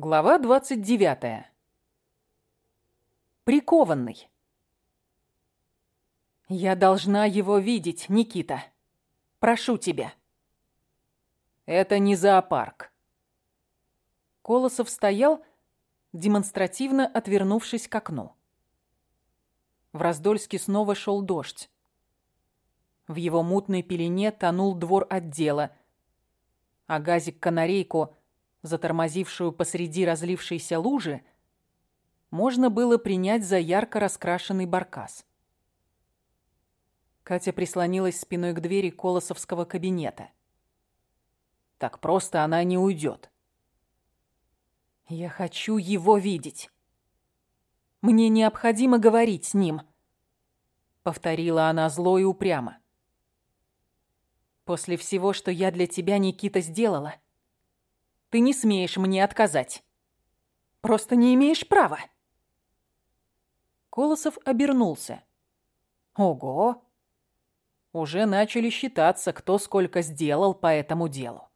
Глава 29. Прикованный. Я должна его видеть, Никита. Прошу тебя. Это не зоопарк. Колосов стоял, демонстративно отвернувшись к окну. В Раздольске снова шел дождь. В его мутной пелене тонул двор отдела, а газик-канарейку – затормозившую посреди разлившейся лужи, можно было принять за ярко раскрашенный баркас. Катя прислонилась спиной к двери Колосовского кабинета. Так просто она не уйдет. «Я хочу его видеть. Мне необходимо говорить с ним», — повторила она зло и упрямо. «После всего, что я для тебя, Никита, сделала...» Ты не смеешь мне отказать. Просто не имеешь права. Колосов обернулся. Ого! Уже начали считаться, кто сколько сделал по этому делу.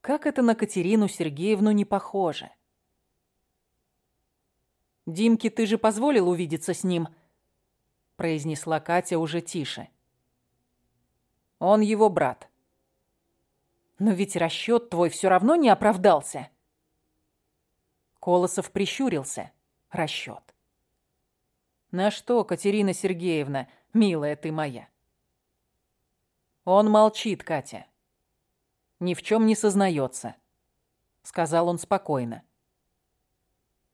Как это на Катерину Сергеевну не похоже. «Димке, ты же позволил увидеться с ним?» произнесла Катя уже тише. «Он его брат. Но ведь расчет твой все равно не оправдался. Колосов прищурился. Расчет. На что, Катерина Сергеевна, милая ты моя? Он молчит, Катя. Ни в чем не сознается, сказал он спокойно.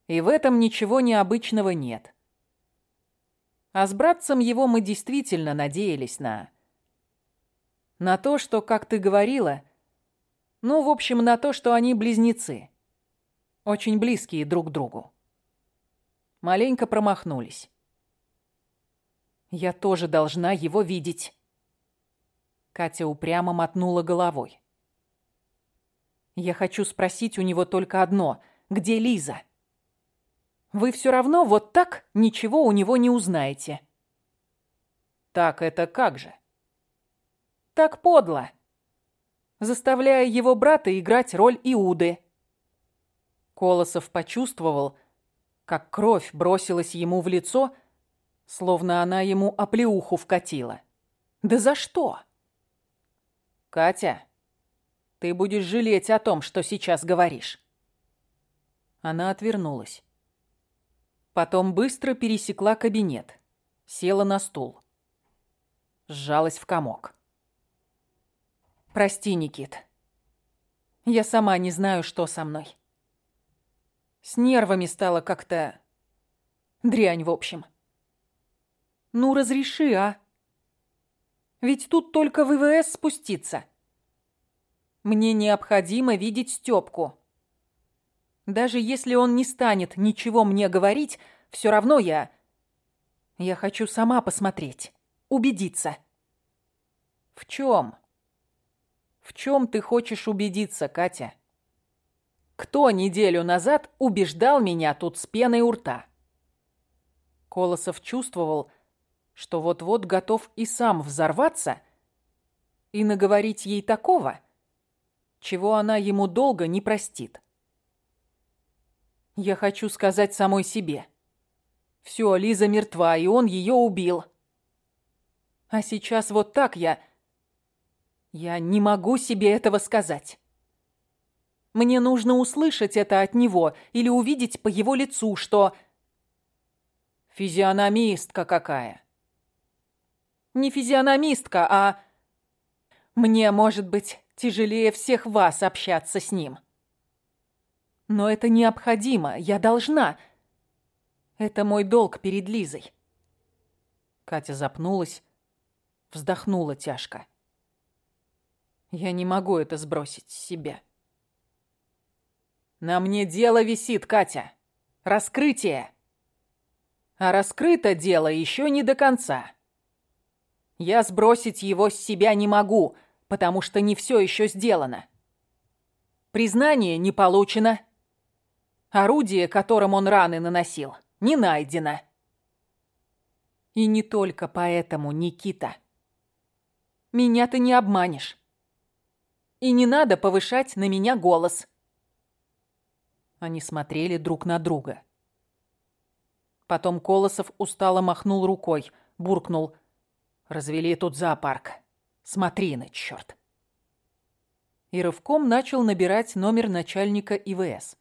И в этом ничего необычного нет. А с братцем его мы действительно надеялись на... На то, что, как ты говорила, ну, в общем, на то, что они близнецы. Очень близкие друг к другу. Маленько промахнулись. Я тоже должна его видеть. Катя упрямо мотнула головой. Я хочу спросить у него только одно. Где Лиза? Вы все равно вот так ничего у него не узнаете. Так это как же? Так подло заставляя его брата играть роль Иуды. Колосов почувствовал, как кровь бросилась ему в лицо, словно она ему оплеуху вкатила. Да за что? Катя, ты будешь жалеть о том, что сейчас говоришь. Она отвернулась. Потом быстро пересекла кабинет, села на стул. Сжалась в комок. Прости, Никит. Я сама не знаю, что со мной. С нервами стало как-то... Дрянь, в общем. Ну, разреши, а? Ведь тут только в ИВС спуститься. Мне необходимо видеть Стёпку. Даже если он не станет ничего мне говорить, все равно я... Я хочу сама посмотреть, убедиться. В чем? В чем ты хочешь убедиться, Катя? Кто неделю назад убеждал меня тут с пеной у рта? Колосов чувствовал, что вот-вот готов и сам взорваться и наговорить ей такого, чего она ему долго не простит. Я хочу сказать самой себе. Все, Лиза мертва, и он ее убил. А сейчас вот так я я не могу себе этого сказать. Мне нужно услышать это от него или увидеть по его лицу, что... Физиономистка какая. Не физиономистка, а... Мне, может быть, тяжелее всех вас общаться с ним. Но это необходимо, я должна. Это мой долг перед Лизой. Катя запнулась, вздохнула тяжко. Я не могу это сбросить с себя. На мне дело висит, Катя. Раскрытие. А раскрыто дело еще не до конца. Я сбросить его с себя не могу, потому что не все еще сделано. Признание не получено. Орудие, которым он раны наносил, не найдено. И не только поэтому, Никита. Меня ты не обманешь. И не надо повышать на меня голос. Они смотрели друг на друга. Потом Колосов устало махнул рукой, буркнул. «Развели тут зоопарк. Смотри на черт!» И рывком начал набирать номер начальника ИВС.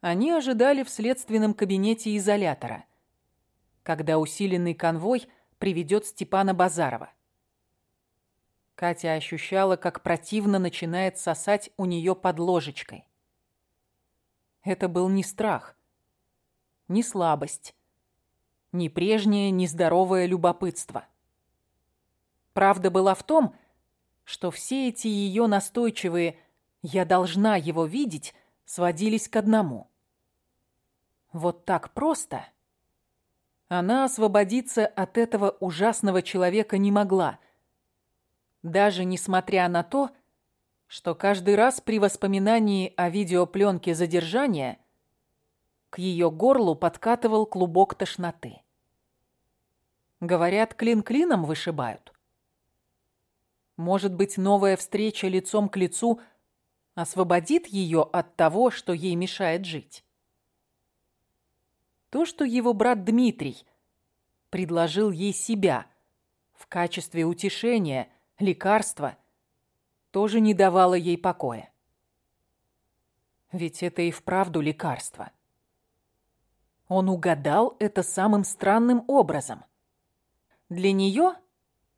Они ожидали в следственном кабинете изолятора, когда усиленный конвой приведет Степана Базарова. Катя ощущала, как противно начинает сосать у нее под ложечкой. Это был не страх, не слабость, не прежнее нездоровое любопытство. Правда была в том, что все эти ее настойчивые «я должна его видеть» сводились к одному. Вот так просто она освободиться от этого ужасного человека не могла, даже несмотря на то, что каждый раз при воспоминании о видеопленке задержания к ее горлу подкатывал клубок тошноты. Говорят, клин клином вышибают. Может быть, новая встреча лицом к лицу освободит ее от того, что ей мешает жить. То, что его брат Дмитрий предложил ей себя в качестве утешения, лекарства – тоже не давало ей покоя. Ведь это и вправду лекарство. Он угадал это самым странным образом. Для нее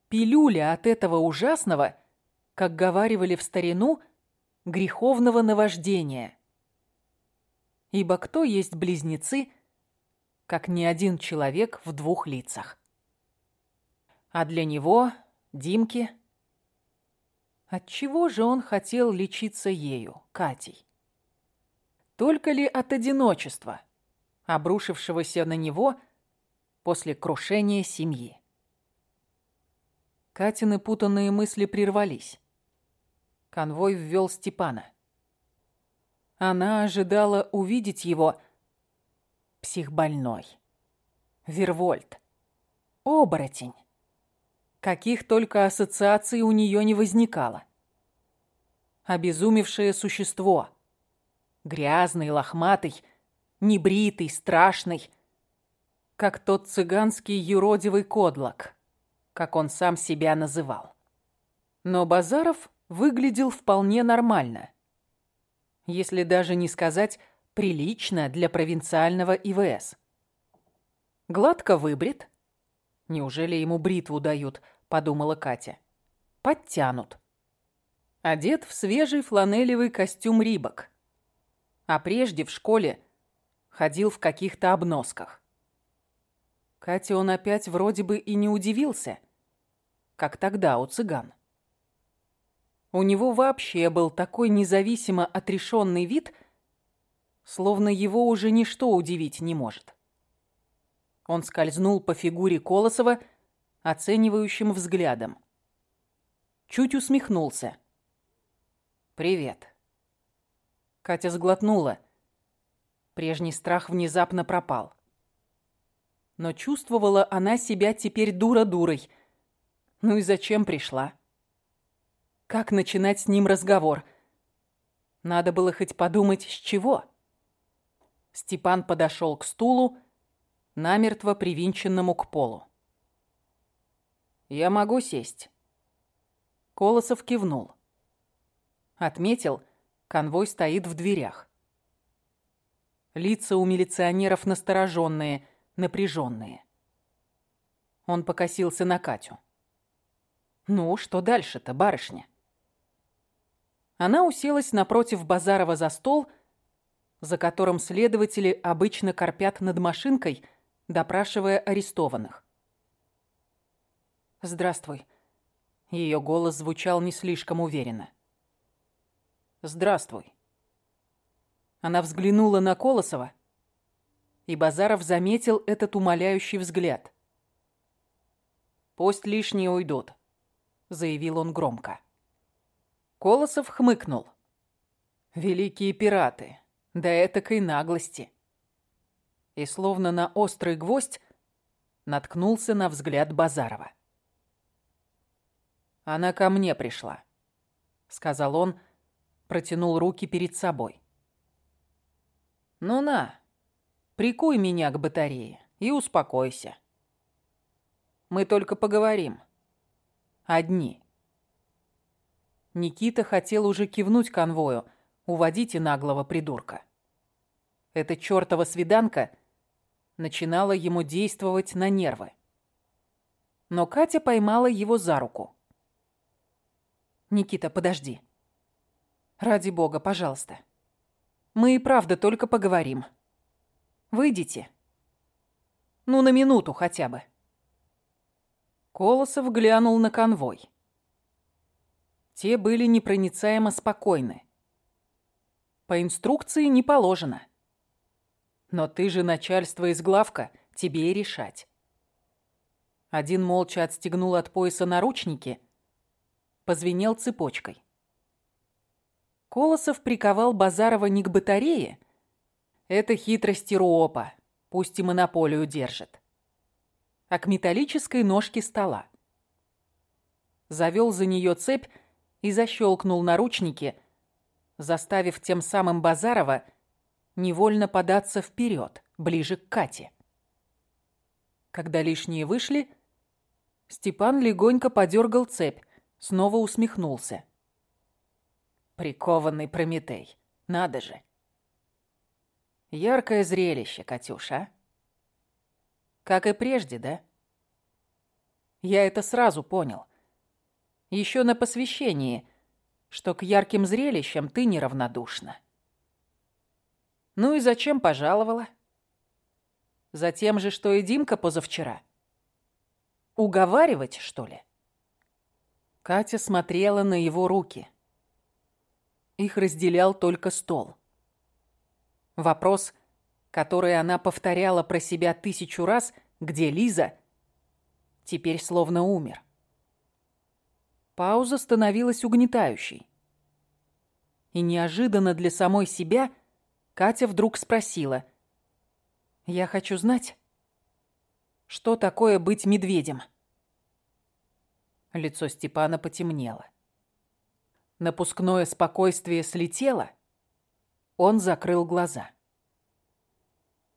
пилюля от этого ужасного, как говаривали в старину, греховного наваждения. Ибо кто есть близнецы, как ни один человек в двух лицах? А для него, Димки, Отчего же он хотел лечиться ею, Катей? Только ли от одиночества, обрушившегося на него после крушения семьи? Катины путанные мысли прервались. Конвой ввел Степана. Она ожидала увидеть его психбольной. Вервольт. Оборотень. Каких только ассоциаций у нее не возникало. Обезумевшее существо. Грязный, лохматый, небритый, страшный. Как тот цыганский юродивый кодлок, как он сам себя называл. Но Базаров выглядел вполне нормально. Если даже не сказать прилично для провинциального ИВС. Гладко выбрит, Неужели ему бритву дают, подумала Катя. Подтянут. Одет в свежий фланелевый костюм Рибок. А прежде в школе ходил в каких-то обносках. Катя он опять вроде бы и не удивился, как тогда у цыган. У него вообще был такой независимо отрешенный вид, словно его уже ничто удивить не может. Он скользнул по фигуре Колосова оценивающим взглядом. Чуть усмехнулся. «Привет». Катя сглотнула. Прежний страх внезапно пропал. Но чувствовала она себя теперь дура-дурой. Ну и зачем пришла? Как начинать с ним разговор? Надо было хоть подумать, с чего. Степан подошел к стулу, намертво привинченному к полу. «Я могу сесть?» Колосов кивнул. Отметил, конвой стоит в дверях. Лица у милиционеров настороженные, напряженные. Он покосился на Катю. «Ну, что дальше-то, барышня?» Она уселась напротив Базарова за стол, за которым следователи обычно корпят над машинкой – допрашивая арестованных. «Здравствуй». Ее голос звучал не слишком уверенно. «Здравствуй». Она взглянула на Колосова, и Базаров заметил этот умоляющий взгляд. «Пусть лишние уйдут», — заявил он громко. Колосов хмыкнул. «Великие пираты, да этакой наглости» и словно на острый гвоздь наткнулся на взгляд Базарова. «Она ко мне пришла», — сказал он, протянул руки перед собой. Ну на, прикуй меня к батарее и успокойся. Мы только поговорим. Одни. Никита хотел уже кивнуть конвою. Уводите наглого придурка. Эта чёртова свиданка начинала ему действовать на нервы. Но Катя поймала его за руку. «Никита, подожди. Ради бога, пожалуйста. Мы и правда только поговорим. Выйдите. Ну, на минуту хотя бы». Колосов глянул на конвой. Те были непроницаемо спокойны. По инструкции не положено. Но ты же начальство из главка, тебе и решать. Один молча отстегнул от пояса наручники, позвенел цепочкой. Колосов приковал Базарова не к батарее. Это хитрость Руопа, пусть и монополию держит. А к металлической ножке стола. Завел за нее цепь и защелкнул наручники, заставив тем самым Базарова невольно податься вперед, ближе к Кате. Когда лишние вышли, Степан легонько подергал цепь, снова усмехнулся. Прикованный Прометей, надо же. Яркое зрелище, Катюша, а? Как и прежде, да? Я это сразу понял. Еще на посвящении, что к ярким зрелищам ты неравнодушна. Ну и зачем пожаловала? Затем же, что и Димка позавчера. Уговаривать, что ли? Катя смотрела на его руки. Их разделял только стол. Вопрос, который она повторяла про себя тысячу раз, где Лиза, теперь словно умер. Пауза становилась угнетающей. И неожиданно для самой себя Катя вдруг спросила. «Я хочу знать, что такое быть медведем?» Лицо Степана потемнело. Напускное спокойствие слетело. Он закрыл глаза.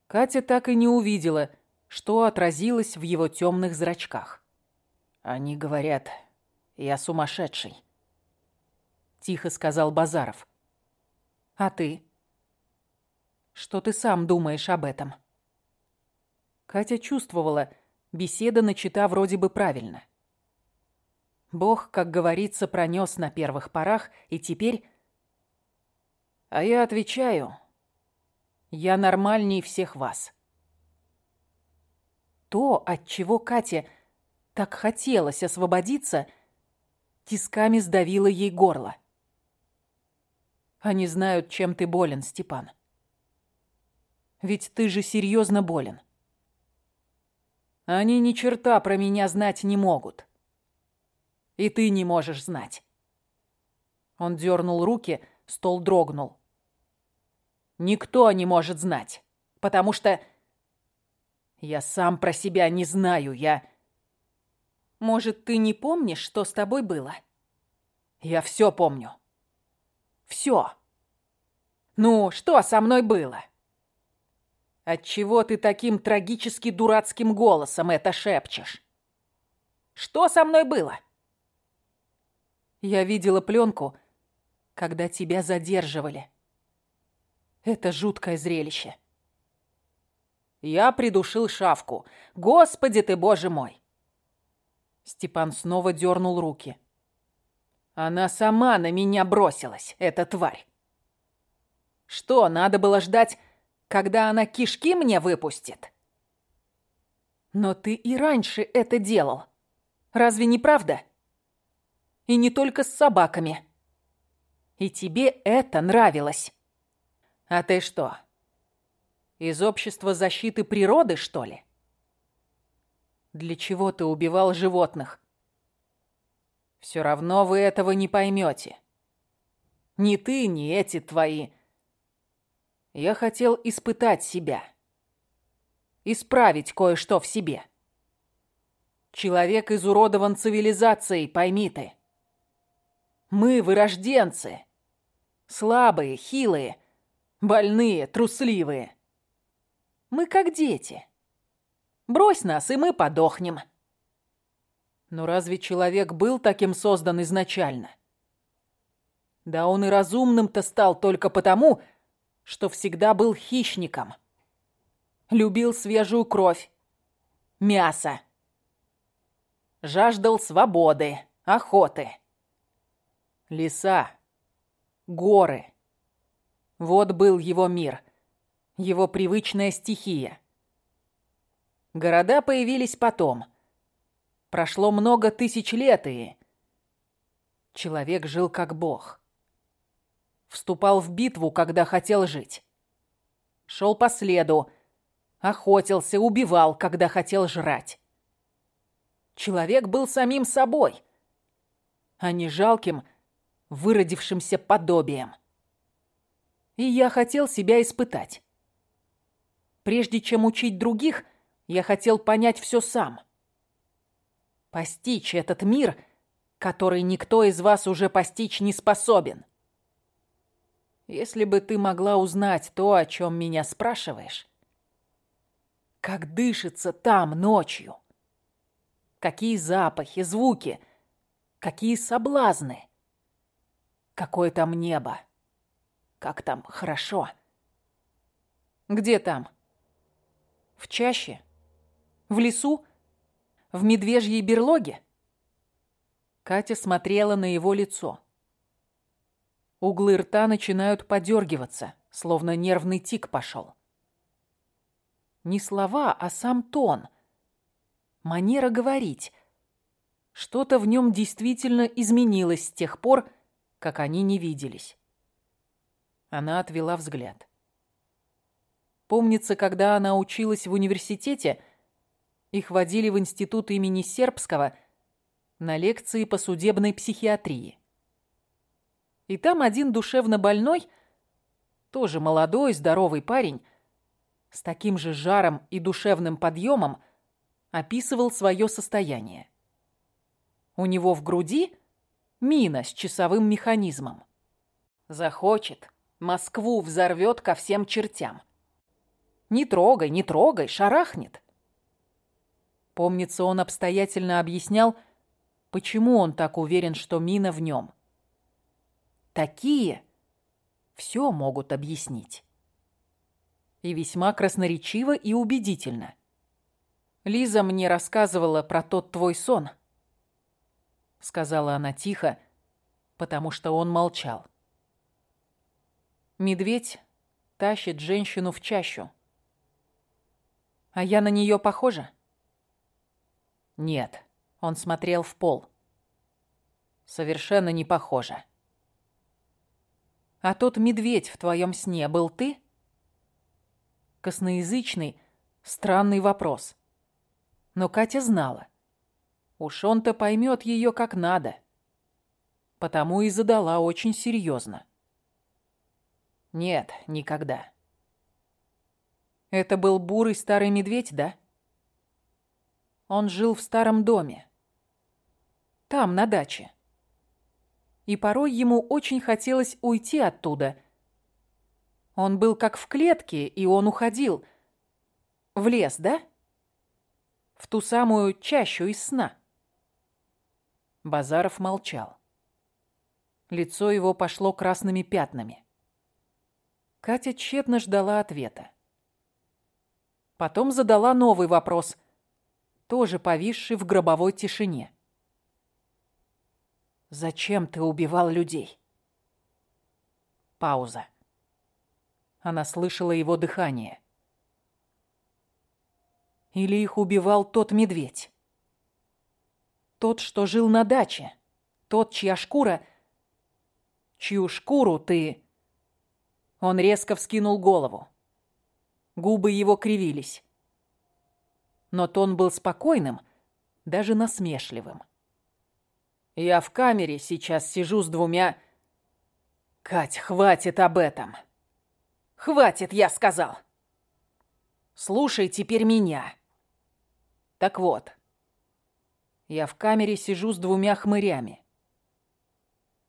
Катя так и не увидела, что отразилось в его темных зрачках. «Они говорят, я сумасшедший», — тихо сказал Базаров. «А ты?» Что ты сам думаешь об этом?» Катя чувствовала, беседа начата вроде бы правильно. Бог, как говорится, пронес на первых порах, и теперь... А я отвечаю, я нормальней всех вас. То, от чего Кате так хотелось освободиться, тисками сдавило ей горло. Они знают, чем ты болен, Степан. Ведь ты же серьезно болен. Они ни черта про меня знать не могут. И ты не можешь знать. Он дернул руки, стол дрогнул. Никто не может знать, потому что... Я сам про себя не знаю, я... Может, ты не помнишь, что с тобой было? Я все помню. Все. Ну, что со мной было? Отчего ты таким трагически дурацким голосом это шепчешь? Что со мной было? Я видела пленку, когда тебя задерживали. Это жуткое зрелище. Я придушил шавку. Господи ты, боже мой! Степан снова дернул руки. Она сама на меня бросилась, эта тварь. Что, надо было ждать, когда она кишки мне выпустит. Но ты и раньше это делал. Разве не правда? И не только с собаками. И тебе это нравилось. А ты что, из общества защиты природы, что ли? Для чего ты убивал животных? Все равно вы этого не поймете. Ни ты, ни эти твои я хотел испытать себя. Исправить кое-что в себе. Человек изуродован цивилизацией, пойми ты. Мы вырожденцы. Слабые, хилые. Больные, трусливые. Мы как дети. Брось нас, и мы подохнем. Но разве человек был таким создан изначально? Да он и разумным-то стал только потому, что всегда был хищником. Любил свежую кровь, мясо. Жаждал свободы, охоты. Леса, горы. Вот был его мир, его привычная стихия. Города появились потом. Прошло много тысяч лет, и... Человек жил как бог. Вступал в битву, когда хотел жить. Шел по следу, охотился, убивал, когда хотел жрать. Человек был самим собой, а не жалким, выродившимся подобием. И я хотел себя испытать. Прежде чем учить других, я хотел понять все сам. Постичь этот мир, который никто из вас уже постичь не способен. Если бы ты могла узнать то, о чем меня спрашиваешь, как дышится там ночью, какие запахи, звуки, какие соблазны, какое там небо, как там хорошо. Где там? В чаще? В лесу? В медвежьей берлоге? Катя смотрела на его лицо. Углы рта начинают подергиваться, словно нервный тик пошел. Не слова, а сам тон. Манера говорить. Что-то в нем действительно изменилось с тех пор, как они не виделись. Она отвела взгляд. Помнится, когда она училась в университете, их водили в институт имени Сербского на лекции по судебной психиатрии. И там один душевно больной, тоже молодой, здоровый парень, с таким же жаром и душевным подъемом описывал свое состояние. У него в груди мина с часовым механизмом. Захочет, Москву взорвет ко всем чертям. Не трогай, не трогай, шарахнет. Помнится, он обстоятельно объяснял, почему он так уверен, что мина в нем. Такие все могут объяснить. И весьма красноречиво и убедительно. Лиза мне рассказывала про тот твой сон, сказала она тихо, потому что он молчал. Медведь тащит женщину в чащу. А я на нее похожа? Нет, он смотрел в пол. Совершенно не похожа. А тот медведь в твоем сне был ты? Косноязычный, странный вопрос. Но Катя знала. Уж он-то поймет ее как надо. Потому и задала очень серьезно. Нет, никогда. Это был бурый старый медведь, да? Он жил в старом доме. Там, на даче. И порой ему очень хотелось уйти оттуда. Он был как в клетке, и он уходил. В лес, да? В ту самую чащу из сна. Базаров молчал. Лицо его пошло красными пятнами. Катя тщетно ждала ответа. Потом задала новый вопрос, тоже повисший в гробовой тишине. «Зачем ты убивал людей?» Пауза. Она слышала его дыхание. Или их убивал тот медведь? Тот, что жил на даче? Тот, чья шкура... Чью шкуру ты он резко вскинул голову. Губы его кривились. Но тон был спокойным, даже насмешливым. «Я в камере сейчас сижу с двумя...» «Кать, хватит об этом!» «Хватит, я сказал!» «Слушай теперь меня!» «Так вот, я в камере сижу с двумя хмырями.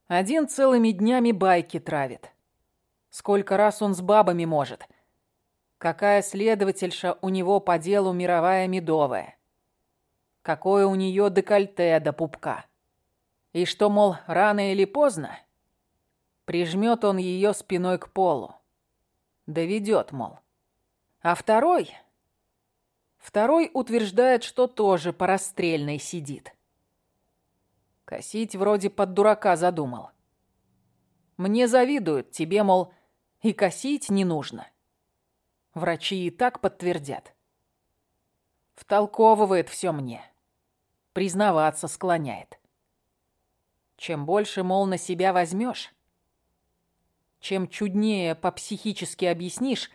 Один целыми днями байки травит Сколько раз он с бабами может. Какая следовательша у него по делу мировая медовая. Какое у нее декольте до пупка. И что, мол, рано или поздно прижмет он ее спиной к полу. Доведет, мол. А второй... Второй утверждает, что тоже по расстрельной сидит. Косить вроде под дурака задумал. Мне завидуют, тебе, мол, и косить не нужно. Врачи и так подтвердят. Втолковывает все мне. Признаваться склоняет. Чем больше, мол, на себя возьмешь, чем чуднее по-психически объяснишь,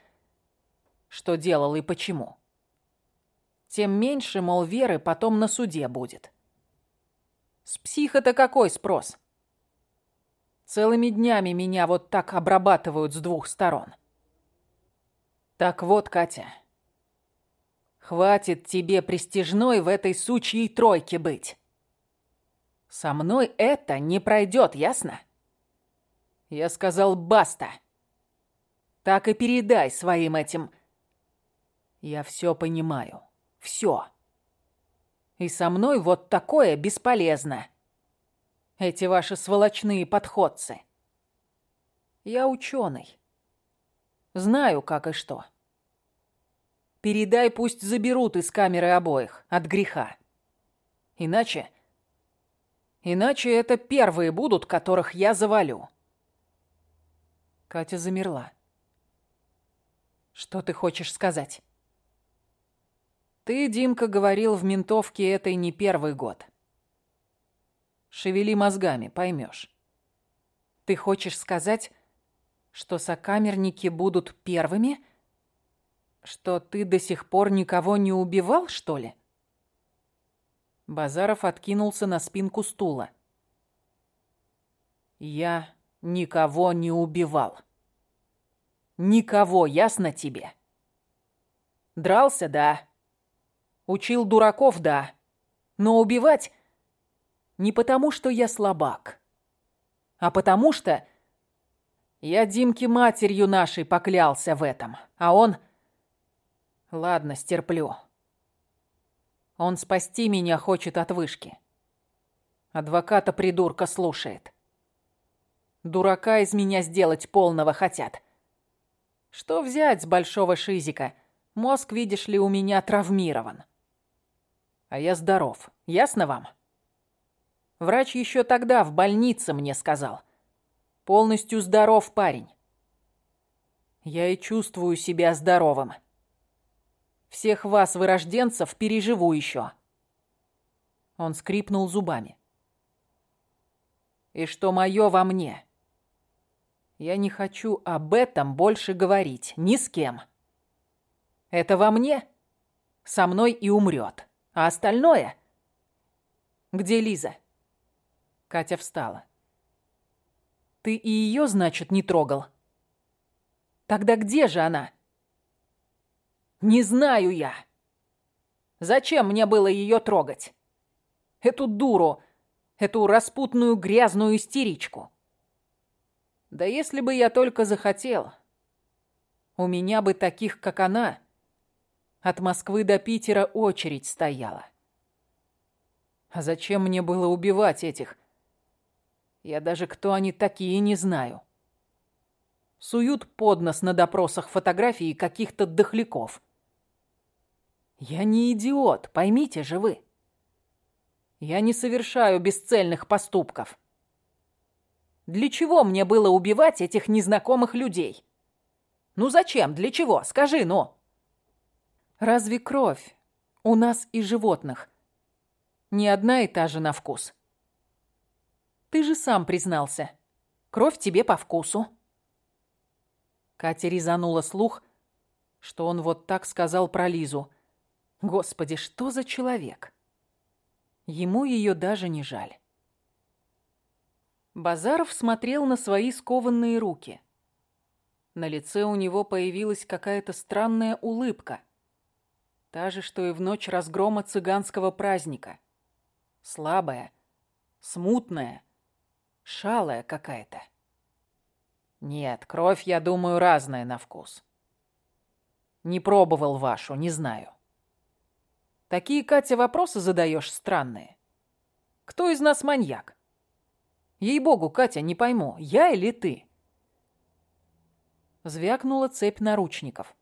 что делал и почему, тем меньше, мол, веры потом на суде будет. С психа-то какой спрос? Целыми днями меня вот так обрабатывают с двух сторон. Так вот, Катя, хватит тебе престижной в этой сучьей тройке быть. Со мной это не пройдет, ясно? Я сказал «баста». Так и передай своим этим. Я все понимаю. Все. И со мной вот такое бесполезно. Эти ваши сволочные подходцы. Я ученый. Знаю, как и что. Передай, пусть заберут из камеры обоих, от греха. Иначе... Иначе это первые будут, которых я завалю. Катя замерла. Что ты хочешь сказать? Ты, Димка, говорил в ментовке этой не первый год. Шевели мозгами, поймешь. Ты хочешь сказать, что сокамерники будут первыми? Что ты до сих пор никого не убивал, что ли? Базаров откинулся на спинку стула. Я никого не убивал. Никого, ясно тебе? Дрался, да. Учил дураков, да. Но убивать не потому, что я слабак, а потому что я Димке матерью нашей поклялся в этом, а он... Ладно, стерплю. Он спасти меня хочет от вышки. Адвоката-придурка слушает. Дурака из меня сделать полного хотят. Что взять с большого шизика? Мозг, видишь ли, у меня травмирован. А я здоров. Ясно вам? Врач еще тогда в больнице мне сказал. Полностью здоров парень. Я и чувствую себя здоровым. Всех вас, вырожденцев, переживу еще. Он скрипнул зубами. И что мое во мне? Я не хочу об этом больше говорить ни с кем. Это во мне? Со мной и умрет. А остальное? Где Лиза? Катя встала. Ты и ее, значит, не трогал? Тогда где же она? Не знаю я. Зачем мне было ее трогать? Эту дуру, эту распутную грязную истеричку. Да если бы я только захотел, у меня бы таких, как она, от Москвы до Питера очередь стояла. А зачем мне было убивать этих? Я даже кто они такие не знаю. Суют под нос на допросах фотографии каких-то дохляков. Я не идиот, поймите же вы. Я не совершаю бесцельных поступков. Для чего мне было убивать этих незнакомых людей? Ну зачем? Для чего? Скажи, ну. Разве кровь у нас и животных не одна и та же на вкус? Ты же сам признался. Кровь тебе по вкусу. Катя резанула слух, что он вот так сказал про Лизу – Господи, что за человек? Ему ее даже не жаль. Базаров смотрел на свои скованные руки. На лице у него появилась какая-то странная улыбка. Та же, что и в ночь разгрома цыганского праздника. Слабая, смутная, шалая какая-то. Нет, кровь, я думаю, разная на вкус. Не пробовал вашу, не знаю. Такие, Катя, вопросы задаешь странные. Кто из нас маньяк? Ей-богу, Катя, не пойму, я или ты? Звякнула цепь наручников.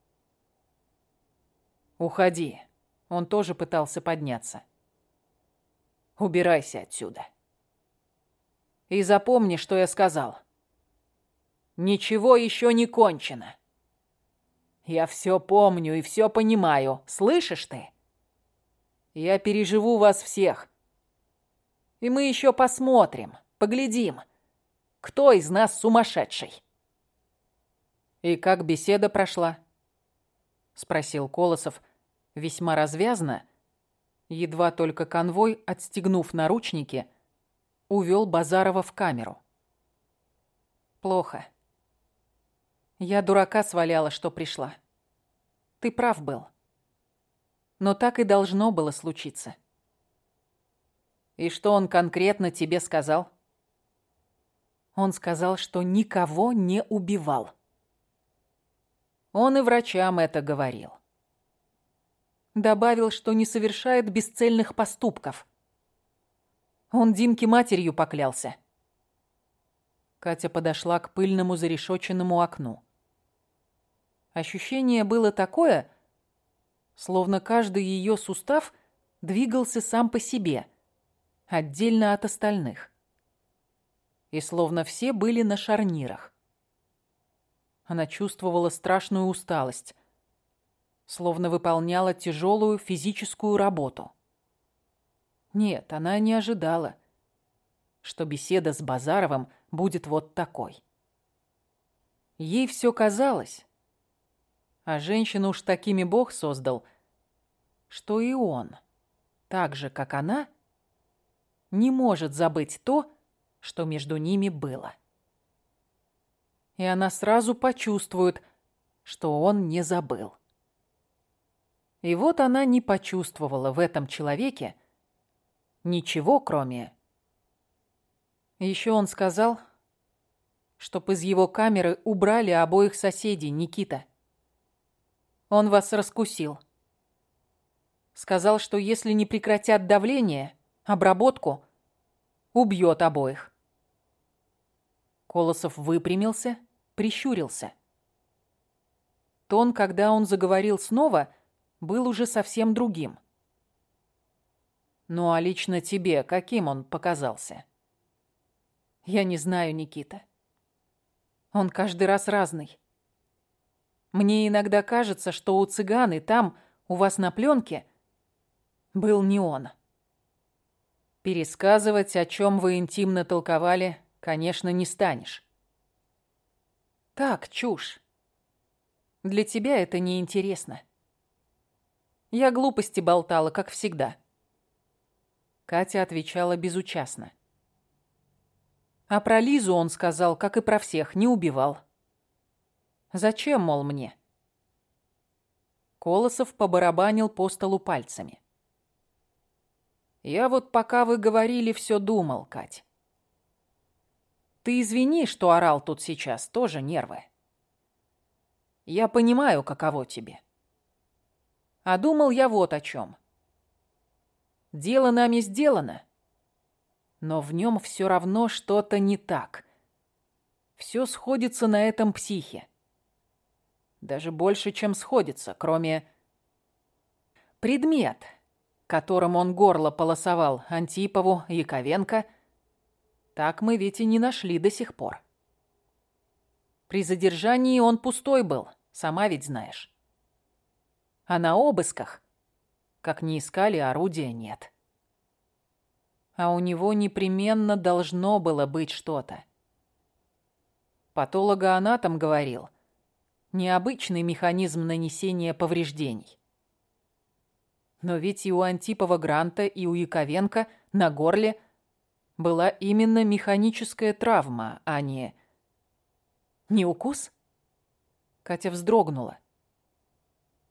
Уходи. Он тоже пытался подняться. Убирайся отсюда. И запомни, что я сказал. Ничего еще не кончено. Я все помню и все понимаю. Слышишь ты? Я переживу вас всех. И мы еще посмотрим, поглядим, кто из нас сумасшедший. И как беседа прошла? Спросил Колосов весьма развязно, едва только конвой, отстегнув наручники, увел Базарова в камеру. Плохо. Я дурака сваляла, что пришла. Ты прав был. Но так и должно было случиться. И что он конкретно тебе сказал? Он сказал, что никого не убивал. Он и врачам это говорил. Добавил, что не совершает бесцельных поступков. Он Димке матерью поклялся. Катя подошла к пыльному зарешоченному окну. Ощущение было такое, словно каждый ее сустав двигался сам по себе, отдельно от остальных. И словно все были на шарнирах. Она чувствовала страшную усталость, словно выполняла тяжелую физическую работу. Нет, она не ожидала, что беседа с Базаровым будет вот такой. Ей все казалось, а женщину уж такими Бог создал, что и он, так же, как она, не может забыть то, что между ними было. И она сразу почувствует, что он не забыл. И вот она не почувствовала в этом человеке ничего, кроме... Еще он сказал, чтоб из его камеры убрали обоих соседей, Никита. Он вас раскусил. Сказал, что если не прекратят давление, обработку, убьет обоих. Колосов выпрямился, прищурился. Тон, когда он заговорил снова, был уже совсем другим. Ну а лично тебе каким он показался? Я не знаю, Никита. Он каждый раз разный. Мне иногда кажется, что у цыган и там, у вас на пленке, был не он. Пересказывать, о чем вы интимно толковали, конечно, не станешь. Так, чушь. Для тебя это неинтересно. Я глупости болтала, как всегда. Катя отвечала безучастно. А про Лизу он сказал, как и про всех, не убивал. Зачем, мол, мне? Колосов побарабанил по столу пальцами. Я вот пока вы говорили, все думал, Кать. Ты извини, что орал тут сейчас, тоже нервы. Я понимаю, каково тебе. А думал я вот о чем. Дело нами сделано, но в нем все равно что-то не так. Все сходится на этом психе. Даже больше, чем сходится, кроме... Предмет, которым он горло полосовал Антипову, Яковенко, так мы ведь и не нашли до сих пор. При задержании он пустой был, сама ведь знаешь. А на обысках, как не искали, орудия нет. А у него непременно должно было быть что-то. Патологоанатом говорил – необычный механизм нанесения повреждений. Но ведь и у Антипова Гранта, и у Яковенко на горле была именно механическая травма, а не... Не укус? Катя вздрогнула.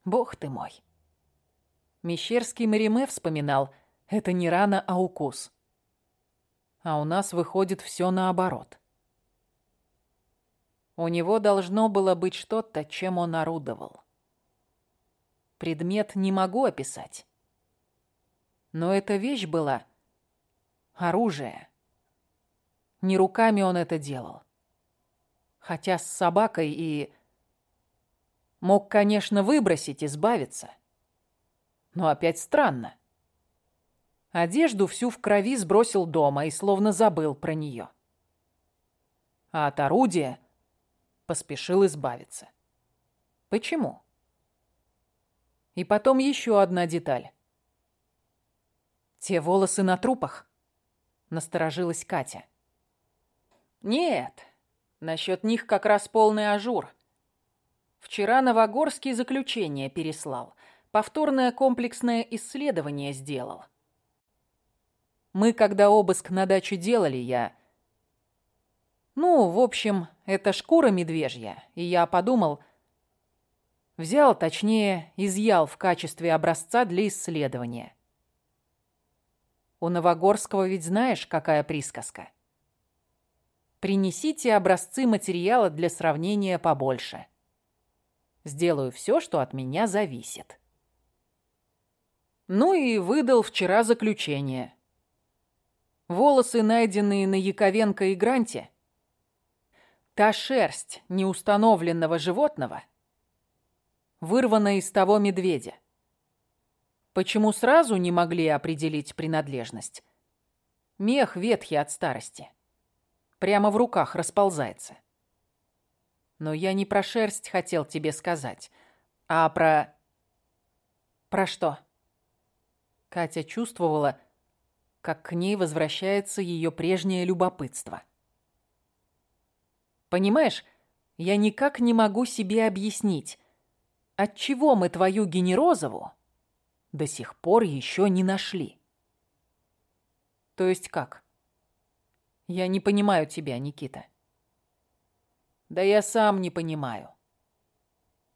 Бог ты мой. Мещерский Мариме вспоминал, это не рана, а укус. А у нас выходит все наоборот. У него должно было быть что-то, чем он орудовал. Предмет не могу описать. Но эта вещь была оружие. Не руками он это делал. Хотя с собакой и... Мог, конечно, выбросить, избавиться. Но опять странно. Одежду всю в крови сбросил дома и словно забыл про нее. А от орудия поспешил избавиться. Почему? И потом еще одна деталь. Те волосы на трупах? Насторожилась Катя. Нет, насчет них как раз полный ажур. Вчера Новогорский заключение переслал. Повторное комплексное исследование сделал. Мы, когда обыск на даче делали, я... Ну, в общем, это шкура медвежья, и я подумал... Взял, точнее, изъял в качестве образца для исследования. У Новогорского ведь знаешь, какая присказка? Принесите образцы материала для сравнения побольше. Сделаю все, что от меня зависит. Ну и выдал вчера заключение. Волосы, найденные на Яковенко и Гранте, та шерсть неустановленного животного, вырвана из того медведя. Почему сразу не могли определить принадлежность? Мех ветхий от старости. Прямо в руках расползается. Но я не про шерсть хотел тебе сказать, а про... Про что? Катя чувствовала, как к ней возвращается ее прежнее любопытство. Понимаешь, я никак не могу себе объяснить, отчего мы твою Генерозову до сих пор еще не нашли. То есть как? Я не понимаю тебя, Никита. Да я сам не понимаю.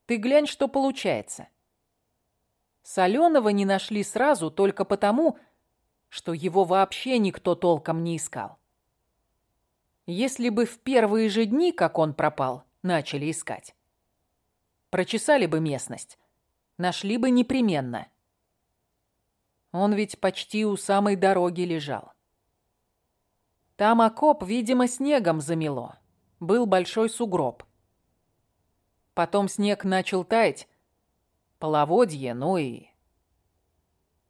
Ты глянь, что получается. Соленого не нашли сразу только потому, что его вообще никто толком не искал. Если бы в первые же дни, как он пропал, начали искать, прочесали бы местность, нашли бы непременно. Он ведь почти у самой дороги лежал. Там окоп, видимо, снегом замело был большой сугроб. Потом снег начал таять, половодье, ну и...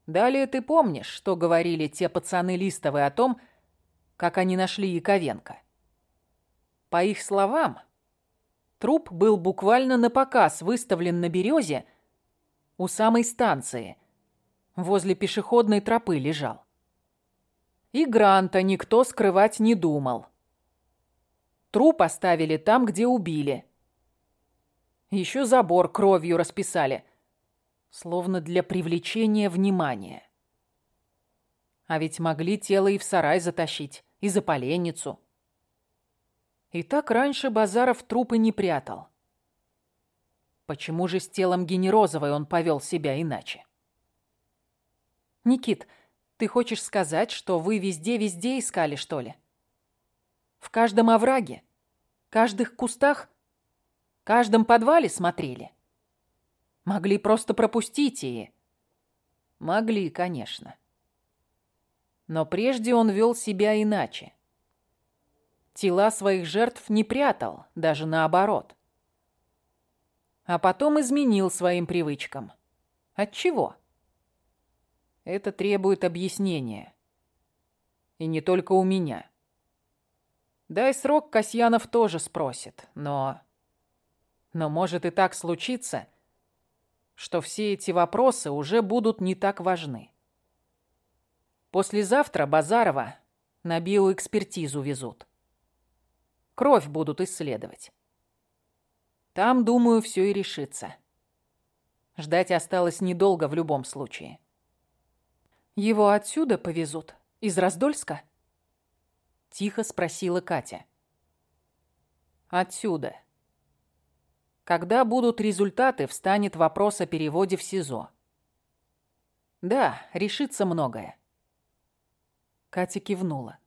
Далее ты помнишь, что говорили те пацаны Листовы о том, как они нашли Яковенко. По их словам, труп был буквально на показ выставлен на березе у самой станции, возле пешеходной тропы лежал. И Гранта никто скрывать не думал. Труп оставили там, где убили. Еще забор кровью расписали, словно для привлечения внимания. А ведь могли тело и в сарай затащить, и за поленницу. И так раньше Базаров трупы не прятал. Почему же с телом Генерозовой он повел себя иначе? «Никит, ты хочешь сказать, что вы везде-везде искали, что ли?» В каждом овраге, каждых кустах, каждом подвале смотрели. Могли просто пропустить и... Могли, конечно. Но прежде он вел себя иначе. Тела своих жертв не прятал, даже наоборот. А потом изменил своим привычкам. От чего? Это требует объяснения. И не только у меня. Дай срок, Касьянов тоже спросит, но... Но может и так случиться, что все эти вопросы уже будут не так важны. Послезавтра Базарова на биоэкспертизу везут. Кровь будут исследовать. Там, думаю, все и решится. Ждать осталось недолго в любом случае. Его отсюда повезут? Из Раздольска? Тихо спросила Катя. Отсюда. Когда будут результаты, встанет вопрос о переводе в СИЗО. Да, решится многое. Катя кивнула.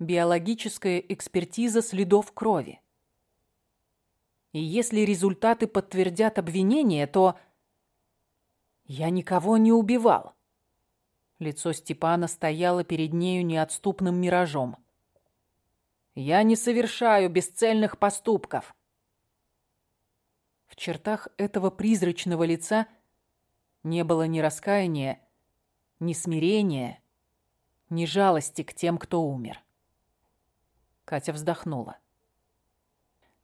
Биологическая экспертиза следов крови. И если результаты подтвердят обвинение, то... Я никого не убивал. Лицо Степана стояло перед нею неотступным миражом. Я не совершаю бесцельных поступков. В чертах этого призрачного лица не было ни раскаяния, ни смирения, ни жалости к тем, кто умер. Катя вздохнула.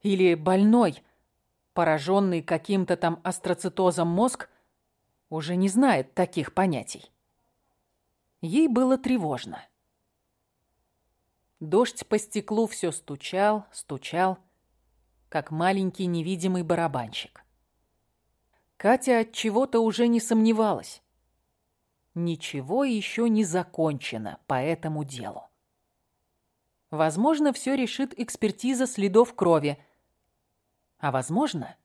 Или больной, пораженный каким-то там астроцитозом мозг, уже не знает таких понятий. Ей было тревожно. Дождь по стеклу все стучал, стучал, как маленький невидимый барабанщик. Катя от чего-то уже не сомневалась. Ничего еще не закончено по этому делу. Возможно, все решит экспертиза следов крови. А возможно,